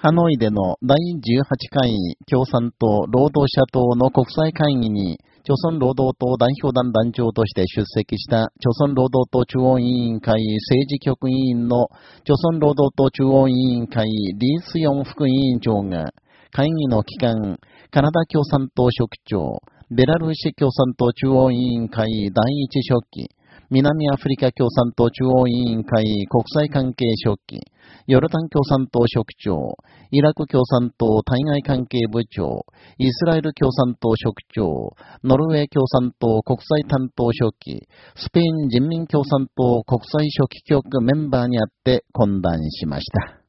ハノイでの第18回共産党労働者党の国際会議に、朝鮮労働党代表団団長として出席した朝鮮労働党中央委員会政治局委員の朝鮮労働党中央委員会リースヨン副委員長が、会議の期間、カナダ共産党職長、ベラルーシ共産党中央委員会第一書記、南アフリカ共産党中央委員会国際関係書記、ヨルダン共産党職長、イラク共産党対外関係部長、イスラエル共産党職長、ノルウェー共産党国際担当書記、スペイン人民共産党国際書記局メンバーにあって懇談しました。